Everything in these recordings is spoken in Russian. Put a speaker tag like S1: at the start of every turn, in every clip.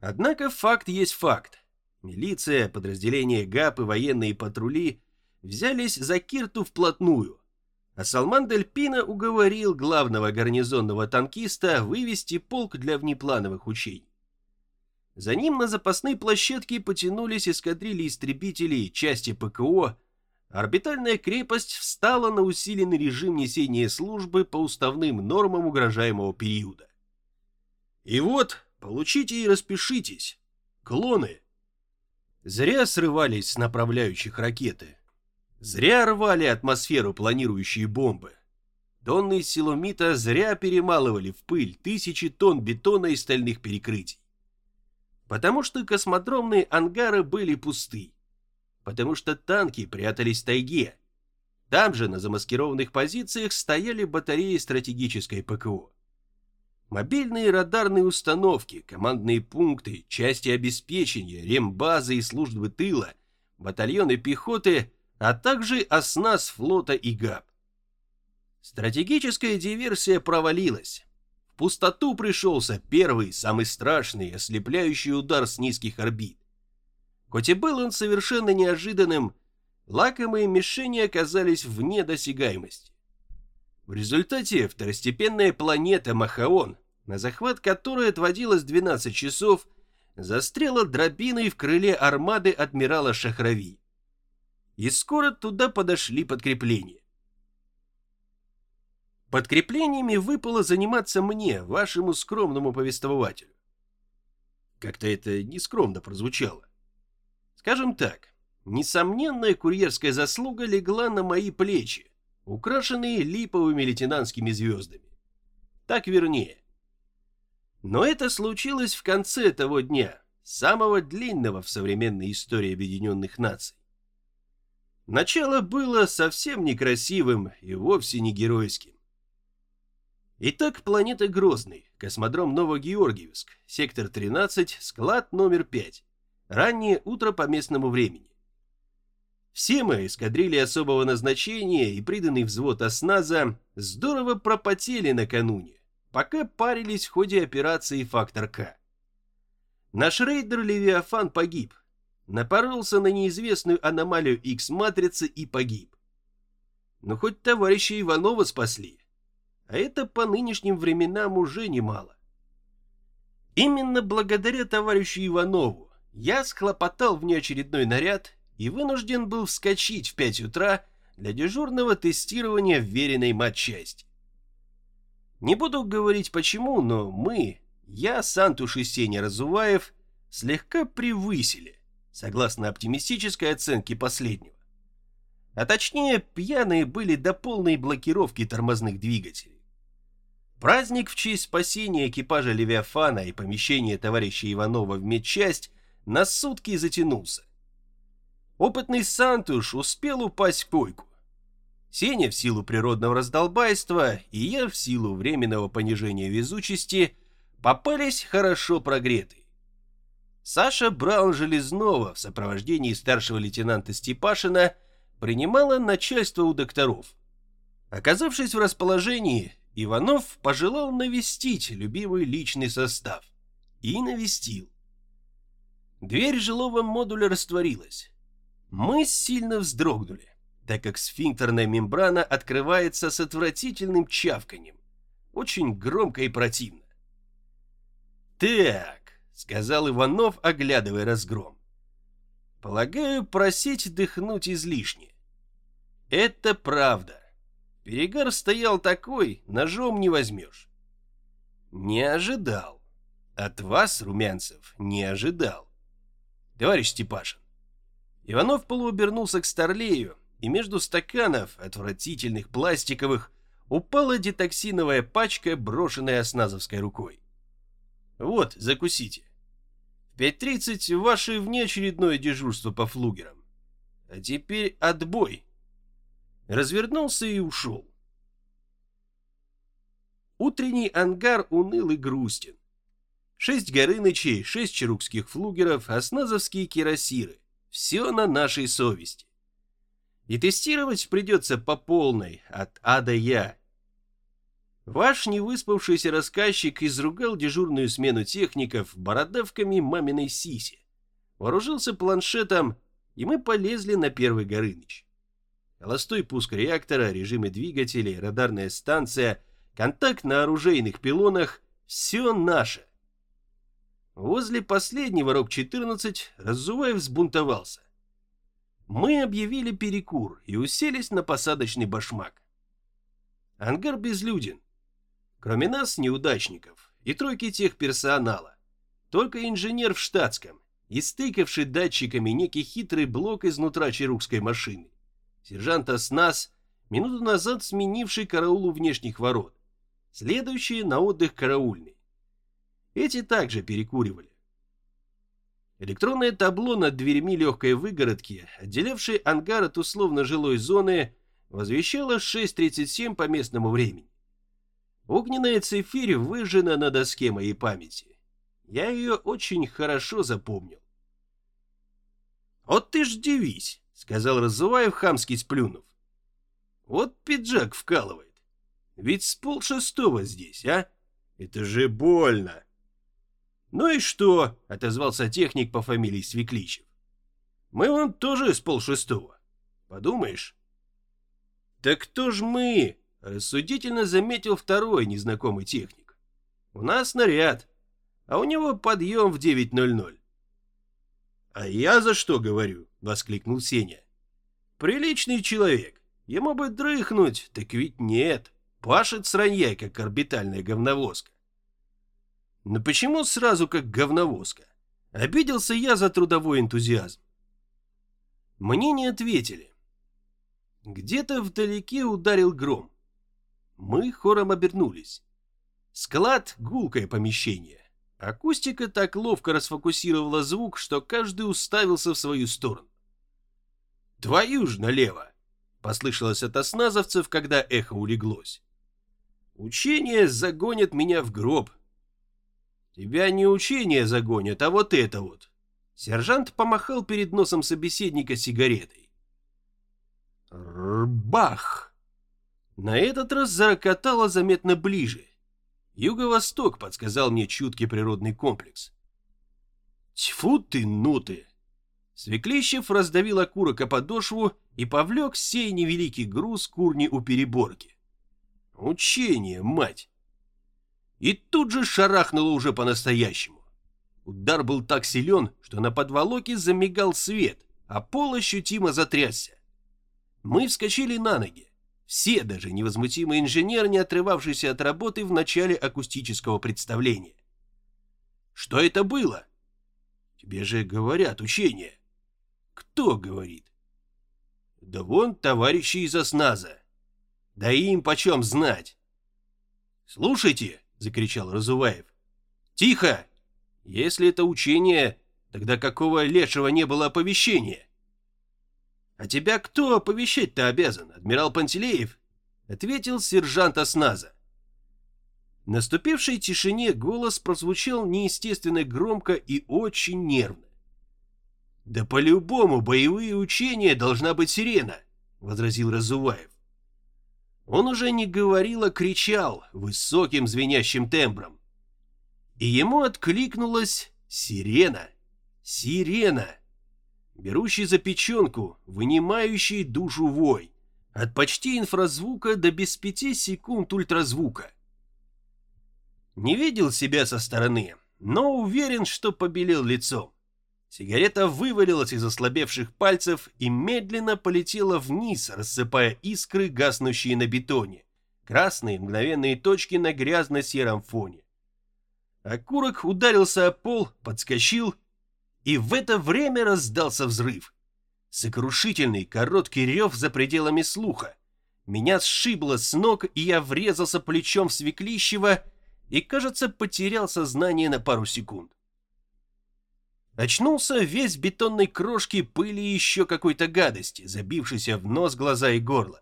S1: Однако факт есть факт. Милиция, подразделения ГАП и военные патрули взялись за Кирту вплотную, а Салман Дель Пино уговорил главного гарнизонного танкиста вывести полк для внеплановых учений. За ним на запасной площадке потянулись эскадрильи истребителей, части ПКО. Орбитальная крепость встала на усиленный режим несения службы по уставным нормам угрожаемого периода. И вот, получите и распишитесь. Клоны. Зря срывались направляющих ракеты. Зря рвали атмосферу планирующие бомбы. Тонны силумита зря перемалывали в пыль тысячи тонн бетона и стальных перекрытий. Потому что космодромные ангары были пусты. Потому что танки прятались в тайге. Там же на замаскированных позициях стояли батареи стратегической ПКО. Мобильные радарные установки, командные пункты, части обеспечения, рембазы и службы тыла, батальоны пехоты, а также оснас флота и ГАП. Стратегическая диверсия провалилась пустоту пришелся первый, самый страшный, ослепляющий удар с низких орбит. Хоть и был он совершенно неожиданным, лакомые мишени оказались вне досягаемости. В результате второстепенная планета Махаон, на захват которой отводилось 12 часов, застряла дробиной в крыле армады адмирала Шахрави. И скоро туда подошли подкрепления. Подкреплениями выпало заниматься мне, вашему скромному повествователю. Как-то это нескромно прозвучало. Скажем так, несомненная курьерская заслуга легла на мои плечи, украшенные липовыми лейтенантскими звездами. Так вернее. Но это случилось в конце того дня, самого длинного в современной истории Объединенных Наций. Начало было совсем некрасивым и вовсе не геройским. Итак, планета Грозный, космодром Новогеоргиевск, сектор 13, склад номер 5. Раннее утро по местному времени. Все мы, эскадрильи особого назначения и приданный взвод осназа, здорово пропотели накануне, пока парились в ходе операции «Фактор К». Наш рейдер Левиафан погиб, напоролся на неизвестную аномалию X-матрицы и погиб. Но хоть товарища Иванова спасли а это по нынешним временам уже немало. Именно благодаря товарищу Иванову я схлопотал внеочередной наряд и вынужден был вскочить в 5 утра для дежурного тестирования вверенной матчасти. Не буду говорить почему, но мы, я, Сантуш и Сеня Разуваев, слегка превысили, согласно оптимистической оценке последнего. А точнее, пьяные были до полной блокировки тормозных двигателей. Праздник в честь спасения экипажа Левиафана и помещения товарища Иванова в медчасть на сутки затянулся. Опытный Сантуш успел упасть в койку. Сеня в силу природного раздолбайства и я в силу временного понижения везучести попались хорошо прогретые. Саша Браун-Железнова в сопровождении старшего лейтенанта Степашина принимала начальство у докторов. Оказавшись в расположении, Иванов пожелал навестить любимый личный состав. И навестил. Дверь жилого модуля растворилась. Мы сильно вздрогнули, так как сфинктерная мембрана открывается с отвратительным чавканием. Очень громко и противно. «Так», — сказал Иванов, оглядывая разгром. «Полагаю, просить дыхнуть излишне. Это правда. Перегар стоял такой, ножом не возьмешь. Не ожидал. От вас, румянцев, не ожидал. Товарищ Степашин. Иванов полуобернулся к Старлею, и между стаканов, отвратительных пластиковых, упала детоксиновая пачка, брошенная осназовской рукой. Вот, закусите. В 5.30 ваше внеочередное дежурство по флугерам. А теперь отбой развернулся и ушел. Утренний ангар уныл и грустен. Шесть Горынычей, шесть черукских флугеров, осназовские кирасиры. Все на нашей совести. И тестировать придется по полной, от А до Я. Ваш невыспавшийся рассказчик изругал дежурную смену техников бородавками маминой сиси, вооружился планшетом, и мы полезли на первый Горыныч. Холостой пуск реактора, режимы двигателей, радарная станция, контакт на оружейных пилонах — все наше. Возле последнего РОК-14 Разуваев взбунтовался. Мы объявили перекур и уселись на посадочный башмак. Ангар безлюден. Кроме нас, неудачников, и тройки тех персонала. Только инженер в штатском, и стыкавший датчиками некий хитрый блок изнутра чарукской машины. Сержант Аснас, минуту назад сменивший караулу внешних ворот. Следующие на отдых караульный. Эти также перекуривали. Электронное табло над дверями легкой выгородки, отделявшей ангар от условно-жилой зоны, возвещало 6.37 по местному времени. Огненная цифирь выжжена на доске моей памяти. Я ее очень хорошо запомнил. «Вот ты ж дивись», — сказал Разуваев, хамский сплюнув. «Вот пиджак вкалывает. Ведь с полшестого здесь, а? Это же больно!» «Ну и что?» — отозвался техник по фамилии Свекличев. «Мы вон тоже с полшестого. Подумаешь?» «Так кто ж мы?» — рассудительно заметил второй незнакомый техник. «У нас наряд, а у него подъем в 9.00». «А я за что говорю?» — воскликнул Сеня. «Приличный человек. Ему бы дрыхнуть, так ведь нет. Пашет сраньяй, как орбитальная говновозка. Но почему сразу как говновозка? Обиделся я за трудовой энтузиазм. Мне не ответили. Где-то вдалеке ударил гром. Мы хором обернулись. Склад — гулкое помещение. Акустика так ловко расфокусировала звук, что каждый уставился в свою сторону. «Твою ж налево!» — послышалось от осназовцев, когда эхо улеглось. «Учение загонит меня в гроб», Тебя не учение загонят, а вот это вот. Сержант помахал перед носом собеседника сигаретой. Рбах! На этот раз зарокотало заметно ближе. Юго-восток подсказал мне чуткий природный комплекс. Тьфу ты, ну ты! Свеклищев раздавил окурок о подошву и повлек сей невеликий груз курни у переборки. Учение, мать! И тут же шарахнуло уже по-настоящему. Удар был так силен, что на подволоке замигал свет, а пол ощутимо затрясся. Мы вскочили на ноги. Все, даже невозмутимый инженер, не отрывавшийся от работы в начале акустического представления. Что это было? Тебе же говорят учение. Кто говорит? Да вон товарищи из осназа. Да им почем знать. Слушайте, — закричал Разуваев. «Тихо! Если это учение, тогда какого лешего не было оповещения?» «А тебя кто оповещать-то обязан, адмирал Пантелеев?» — ответил сержант Осназа. Наступившей тишине голос прозвучал неестественно громко и очень нервно. «Да по-любому боевые учения должна быть сирена», — возразил Разуваев. Он уже не говорил, а кричал высоким звенящим тембром. И ему откликнулась сирена. Сирена. Берущий за печенку, вынимающий душу вой. От почти инфразвука до без пяти секунд ультразвука. Не видел себя со стороны, но уверен, что побелел лицом. Сигарета вывалилась из ослабевших пальцев и медленно полетела вниз, рассыпая искры, гаснущие на бетоне. Красные мгновенные точки на грязно-сером фоне. Окурок ударился о пол, подскочил, и в это время раздался взрыв. Сокрушительный короткий рев за пределами слуха. Меня сшибло с ног, и я врезался плечом в свеклищево и, кажется, потерял сознание на пару секунд. Очнулся весь бетонной крошки, пыли и еще какой-то гадости, забившейся в нос, глаза и горло.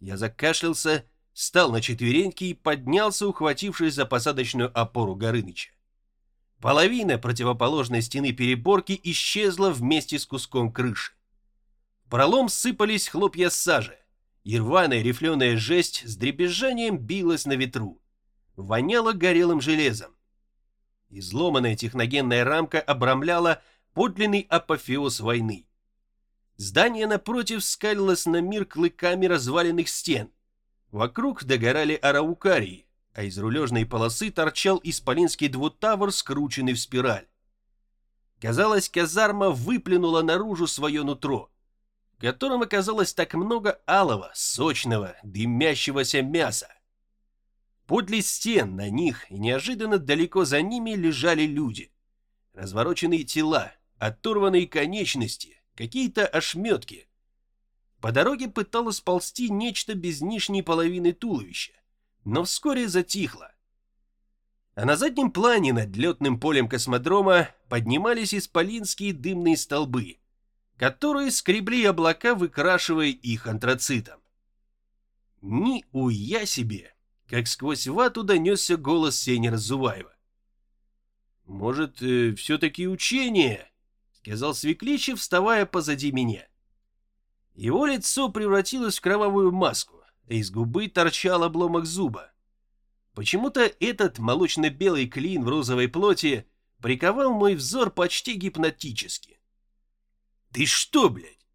S1: Я закашлялся, встал на четвереньки и поднялся, ухватившись за посадочную опору Горыныча. Половина противоположной стены переборки исчезла вместе с куском крыши. В пролом сыпались хлопья сажи. и рваная рифленая жесть с дребезжанием билась на ветру. Воняло горелым железом. Изломанная техногенная рамка обрамляла подлинный апофеоз войны. Здание напротив скалилось на мир клыками разваленных стен. Вокруг догорали араукарии, а из рулежной полосы торчал исполинский двутавр, скрученный в спираль. Казалось, казарма выплюнула наружу свое нутро, в котором оказалось так много алого, сочного, дымящегося мяса. Подле стен на них и неожиданно далеко за ними лежали люди. Развороченные тела, оторванные конечности, какие-то ошметки. По дороге пыталось ползти нечто без нижней половины туловища, но вскоре затихло. А на заднем плане над летным полем космодрома поднимались исполинские дымные столбы, которые скребли облака, выкрашивая их антрацитом. Ни уя себе! Как сквозь вату донесся голос Сени Разуваева. «Может, э, все-таки учение?» — сказал Свекличев, вставая позади меня. Его лицо превратилось в кровавую маску, а из губы торчал обломок зуба. Почему-то этот молочно-белый клин в розовой плоти приковал мой взор почти гипнотически. «Ты что, блядь?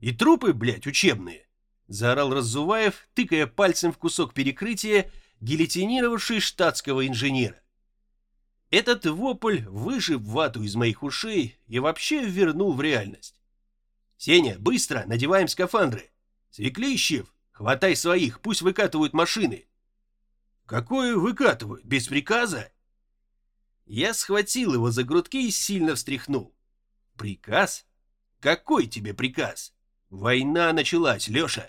S1: И трупы, блядь, учебные?» — заорал Разуваев, тыкая пальцем в кусок перекрытия гильотинировавший штатского инженера. Этот вопль выжив вату из моих ушей и вообще вернул в реальность. «Сеня, быстро, надеваем скафандры! Свеклищев, хватай своих, пусть выкатывают машины!» «Какое выкатывают? Без приказа?» Я схватил его за грудки и сильно встряхнул. «Приказ? Какой тебе приказ? Война началась, Леша!»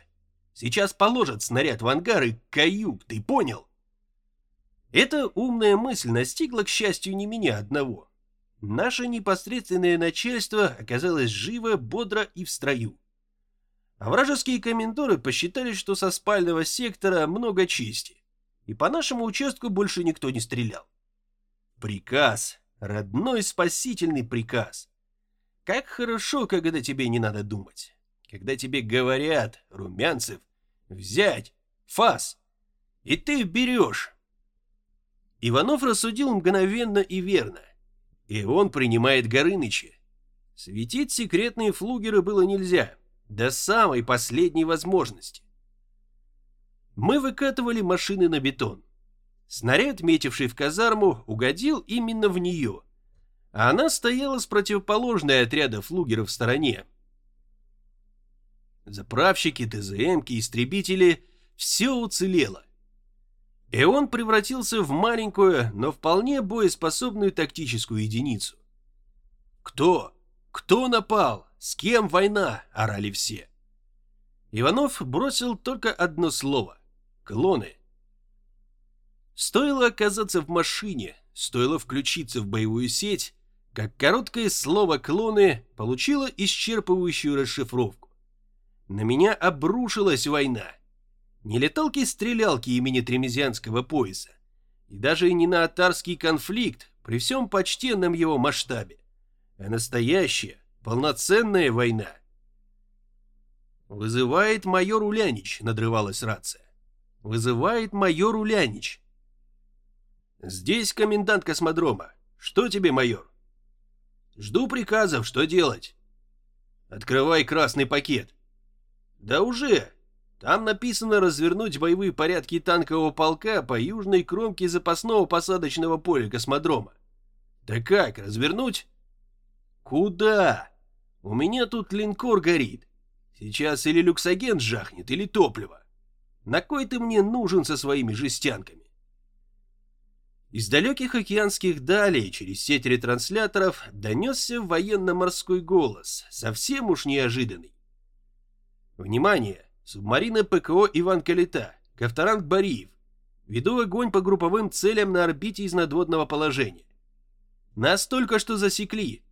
S1: Сейчас положат снаряд в ангар и каюк, ты понял? Эта умная мысль настигла, к счастью, не меня одного. Наше непосредственное начальство оказалось живо, бодро и в строю. А вражеские комендоры посчитали, что со спального сектора много чести, и по нашему участку больше никто не стрелял. Приказ, родной спасительный приказ. Как хорошо, когда тебе не надо думать когда тебе говорят, Румянцев, взять, фас, и ты берешь. Иванов рассудил мгновенно и верно, и он принимает Горыныча. Светить секретные флугеры было нельзя, до самой последней возможности. Мы выкатывали машины на бетон. Снаряд, метивший в казарму, угодил именно в нее, а она стояла с противоположной отряда флугеров в стороне, Заправщики, ТЗМки, истребители – все уцелело. И он превратился в маленькую, но вполне боеспособную тактическую единицу. «Кто? Кто напал? С кем война?» – орали все. Иванов бросил только одно слово – клоны. Стоило оказаться в машине, стоило включиться в боевую сеть, как короткое слово «клоны» получило исчерпывающую расшифровку. На меня обрушилась война. Не леталки-стрелялки имени Тремезианского пояса, и даже не на атарский конфликт при всем почтенном его масштабе, а настоящая, полноценная война. «Вызывает майор Улянич», — надрывалась рация. «Вызывает майор Улянич». «Здесь комендант космодрома. Что тебе, майор?» «Жду приказов, что делать?» «Открывай красный пакет». Да уже. Там написано развернуть боевые порядки танкового полка по южной кромке запасного посадочного поля космодрома. Да как, развернуть? Куда? У меня тут линкор горит. Сейчас или люксоген жахнет, или топливо. На кой ты мне нужен со своими жестянками? Из далеких океанских далей через сеть ретрансляторов донесся военно-морской голос, совсем уж неожиданный. Внимание! Субмарина ПКО Иван Калита, Ковторанг Бариев. Веду огонь по групповым целям на орбите из надводного положения. Нас только что засекли.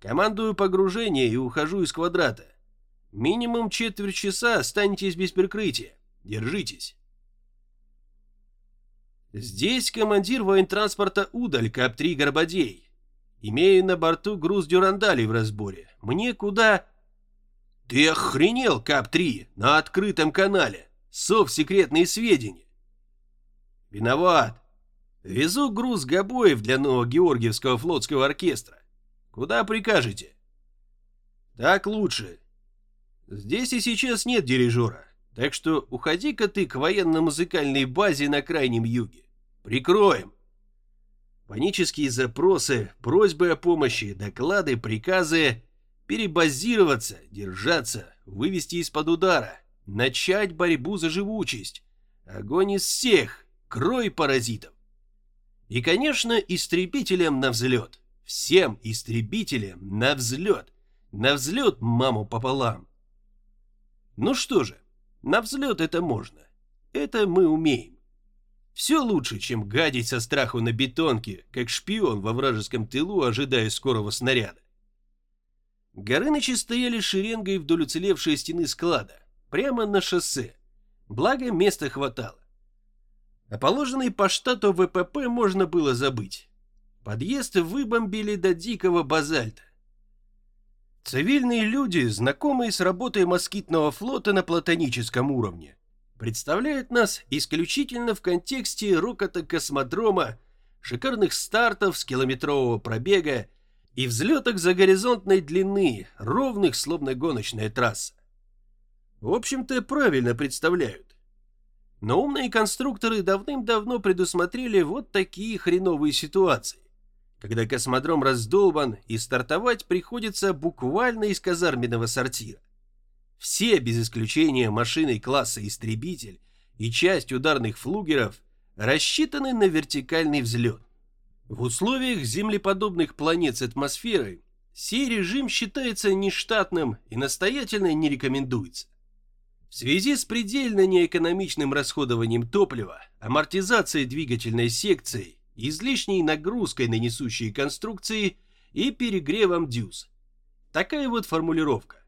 S1: Командую погружение и ухожу из квадрата. Минимум четверть часа останетесь без прикрытия. Держитесь. Здесь командир воентранспорта Удаль, КАП-3 Горбадей. Имею на борту груз дюрандалей в разборе. Мне куда... «Ты охренел, КАП-3, на открытом канале! совсекретные сведения. Виноват. Везу груз гобоев для нового Георгиевского флотского оркестра. Куда прикажете? Так лучше. Здесь и сейчас нет дирижера, так что уходи-ка ты к военно-музыкальной базе на крайнем юге. Прикроем. Панические запросы, просьбы о помощи, доклады, приказы перебазироваться, держаться, вывести из-под удара, начать борьбу за живучесть. Огонь из всех, крой паразитов. И, конечно, истребителям на взлет. Всем истребителям на взлет. На взлет маму пополам. Ну что же, на взлет это можно. Это мы умеем. Все лучше, чем гадить со страху на бетонке, как шпион во вражеском тылу, ожидая скорого снаряда. Горынычи стояли шеренгой вдоль уцелевшей стены склада, прямо на шоссе. Благо, места хватало. А положенный по штату ВПП можно было забыть. Подъезд выбомбили до дикого базальта. Цивильные люди, знакомые с работой москитного флота на платоническом уровне, представляют нас исключительно в контексте рокота космодрома, шикарных стартов с километрового пробега и взлетах за горизонтной длины, ровных, словно гоночная трасса. В общем-то, правильно представляют. Но умные конструкторы давным-давно предусмотрели вот такие хреновые ситуации, когда космодром раздолбан и стартовать приходится буквально из казарменного сортира. Все, без исключения машины класса «Истребитель» и часть ударных флугеров, рассчитаны на вертикальный взлет. В условиях землеподобных планет с атмосферой сей режим считается нештатным и настоятельно не рекомендуется. В связи с предельно неэкономичным расходованием топлива, амортизацией двигательной секции, излишней нагрузкой на несущие конструкции и перегревом дюз. Такая вот формулировка.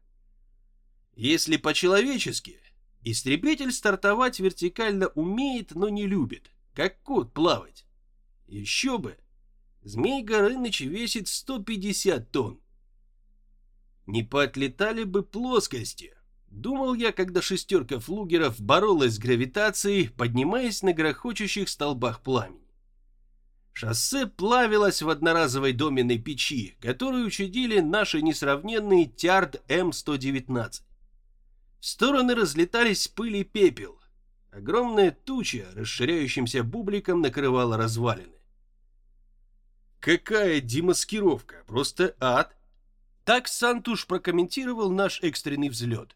S1: Если по-человечески, истребитель стартовать вертикально умеет, но не любит, как кот плавать. Еще бы. Змей Горыныч весит 150 тонн. Не поотлетали бы плоскости, Думал я, когда шестерка флугеров боролась с гравитацией, поднимаясь на грохочущих столбах пламени. Шоссе плавилось в одноразовой доменной печи, которую учудили наши несравненные Тярд М-119. В стороны разлетались пыль и пепел. Огромная туча, расширяющимся бубликом, накрывала развалины. Какая демаскировка, просто ад! Так Сантуш прокомментировал наш экстренный взлет.